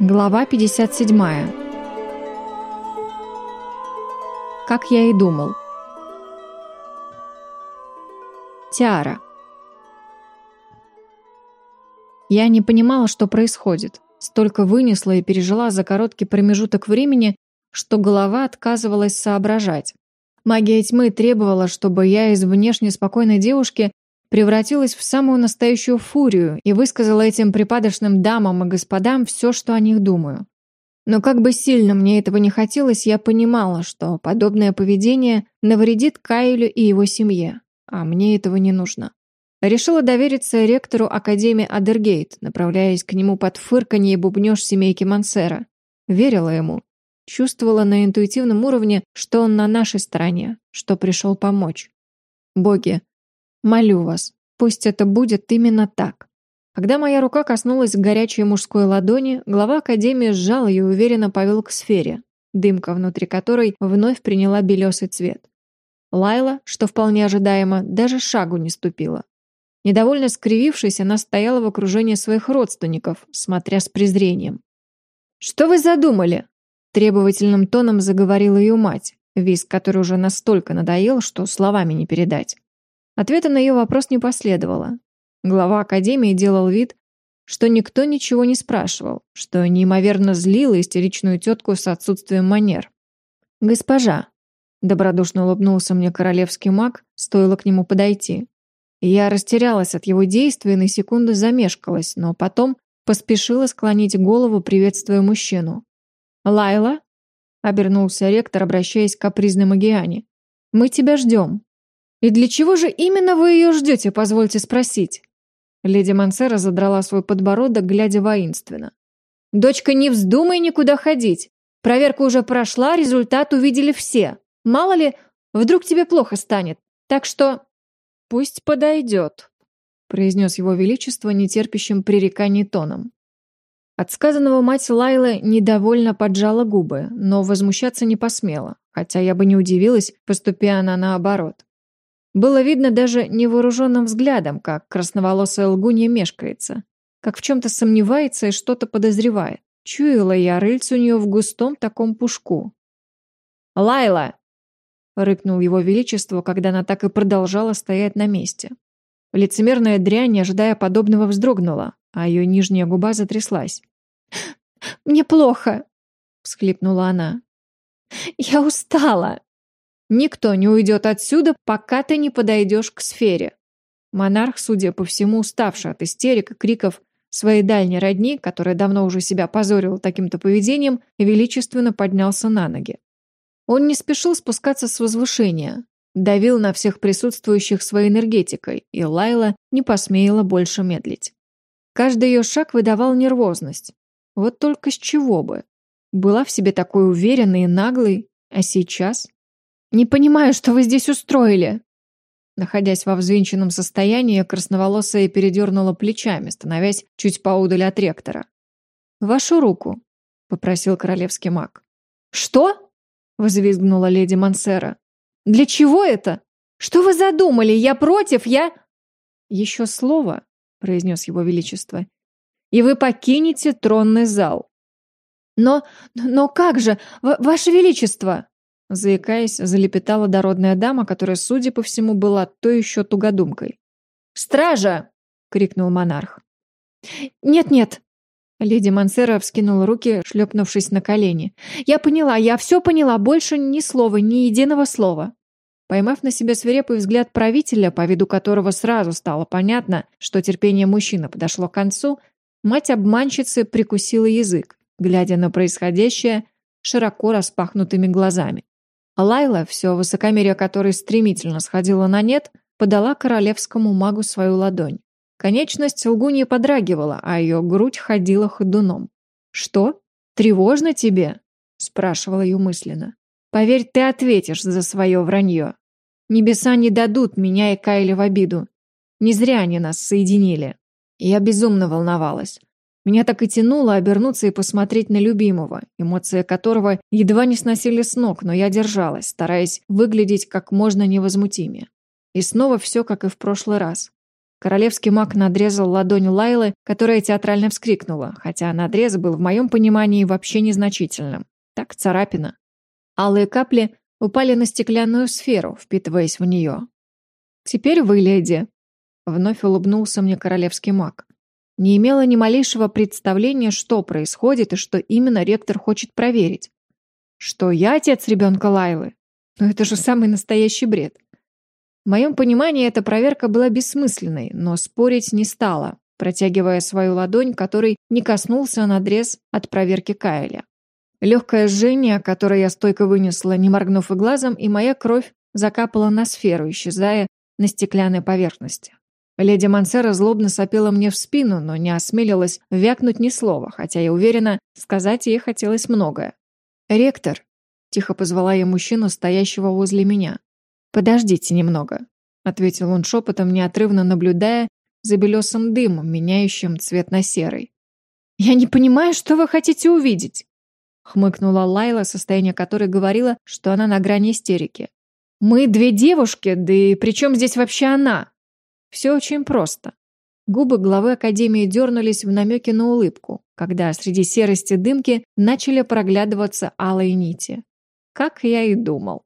Глава 57. Как я и думал. Тиара. Я не понимала, что происходит. Столько вынесла и пережила за короткий промежуток времени, что голова отказывалась соображать. Магия тьмы требовала, чтобы я из внешне спокойной девушки превратилась в самую настоящую фурию и высказала этим припадочным дамам и господам все, что о них думаю. Но как бы сильно мне этого не хотелось, я понимала, что подобное поведение навредит Кайлю и его семье, а мне этого не нужно. Решила довериться ректору Академии Адергейт, направляясь к нему под фырканье и бубнёж семейки Мансера. Верила ему. Чувствовала на интуитивном уровне, что он на нашей стороне, что пришел помочь. Боги, Молю вас, пусть это будет именно так. Когда моя рука коснулась горячей мужской ладони, глава Академии сжал ее и уверенно повел к сфере, дымка внутри которой вновь приняла белесый цвет. Лайла, что вполне ожидаемо, даже шагу не ступила. Недовольно скривившись, она стояла в окружении своих родственников, смотря с презрением. «Что вы задумали?» Требовательным тоном заговорила ее мать, виск который уже настолько надоел, что словами не передать. Ответа на ее вопрос не последовало. Глава академии делал вид, что никто ничего не спрашивал, что неимоверно злило истеричную тетку с отсутствием манер. «Госпожа», — добродушно улыбнулся мне королевский маг, стоило к нему подойти. Я растерялась от его действия и на секунду замешкалась, но потом поспешила склонить голову, приветствуя мужчину. «Лайла?» — обернулся ректор, обращаясь к капризной Магиане. «Мы тебя ждем». «И для чего же именно вы ее ждете, позвольте спросить?» Леди Мансера задрала свой подбородок, глядя воинственно. «Дочка, не вздумай никуда ходить. Проверка уже прошла, результат увидели все. Мало ли, вдруг тебе плохо станет. Так что...» «Пусть подойдет», — произнес его величество нетерпящим пререканий тоном. От сказанного мать Лайлы недовольно поджала губы, но возмущаться не посмела, хотя я бы не удивилась, поступя она наоборот. Было видно даже невооруженным взглядом, как красноволосая лгунья мешкается, как в чем-то сомневается и что-то подозревает. Чуяла я рыльц у нее в густом таком пушку. «Лайла!» — рыкнул его величество, когда она так и продолжала стоять на месте. Лицемерная дрянь, ожидая подобного, вздрогнула, а ее нижняя губа затряслась. «Мне плохо!» — всхлипнула она. «Я устала!» Никто не уйдет отсюда, пока ты не подойдешь к сфере. Монарх, судя по всему, уставший от истерик и криков своей дальней родни, которая давно уже себя позорила таким-то поведением, величественно поднялся на ноги. Он не спешил спускаться с возвышения, давил на всех присутствующих своей энергетикой, и Лайла не посмеяла больше медлить. Каждый ее шаг выдавал нервозность. Вот только с чего бы? Была в себе такой уверенной и наглой, а сейчас... «Не понимаю, что вы здесь устроили!» Находясь во взвинченном состоянии, красноволосая передернула плечами, становясь чуть поудаль от ректора. «Вашу руку», — попросил королевский маг. «Что?» — возвизгнула леди Мансера. «Для чего это? Что вы задумали? Я против, я...» «Еще слово», — произнес его величество, — «и вы покинете тронный зал». «Но... но как же, ваше величество?» Заикаясь, залепетала дородная дама, которая, судя по всему, была то еще тугодумкой. «Стража!» — крикнул монарх. «Нет-нет!» Леди Мансера вскинула руки, шлепнувшись на колени. «Я поняла, я все поняла, больше ни слова, ни единого слова». Поймав на себе свирепый взгляд правителя, по виду которого сразу стало понятно, что терпение мужчины подошло к концу, мать обманщицы прикусила язык, глядя на происходящее широко распахнутыми глазами. Лайла, все высокомерие которой стремительно сходило на нет, подала королевскому магу свою ладонь. Конечность лгуньи подрагивала, а ее грудь ходила ходуном. «Что? Тревожно тебе?» – спрашивала ее мысленно. «Поверь, ты ответишь за свое вранье. Небеса не дадут меня и Кайли в обиду. Не зря они нас соединили». Я безумно волновалась. Меня так и тянуло обернуться и посмотреть на любимого, эмоции которого едва не сносили с ног, но я держалась, стараясь выглядеть как можно невозмутимее. И снова все, как и в прошлый раз. Королевский маг надрезал ладонь Лайлы, которая театрально вскрикнула, хотя надрез был в моем понимании вообще незначительным. Так, царапина. Алые капли упали на стеклянную сферу, впитываясь в нее. «Теперь вы, леди», — вновь улыбнулся мне королевский маг. Не имела ни малейшего представления, что происходит и что именно ректор хочет проверить. Что я отец ребенка Лайлы? Но ну, это же самый настоящий бред. В моем понимании эта проверка была бессмысленной, но спорить не стала, протягивая свою ладонь, которой не коснулся надрез от проверки Кайля. Легкое жжение, которое я стойко вынесла, не моргнув и глазом, и моя кровь закапала на сферу, исчезая на стеклянной поверхности. Леди Мансера злобно сопела мне в спину, но не осмелилась вякнуть ни слова, хотя я уверена, сказать ей хотелось многое. «Ректор», — тихо позвала я мужчину, стоящего возле меня. «Подождите немного», — ответил он шепотом, неотрывно наблюдая за белесым дымом, меняющим цвет на серый. «Я не понимаю, что вы хотите увидеть», — хмыкнула Лайла, состояние которой говорило, что она на грани истерики. «Мы две девушки, да и при чем здесь вообще она?» «Все очень просто». Губы главы Академии дернулись в намеке на улыбку, когда среди серости дымки начали проглядываться алые нити. Как я и думал.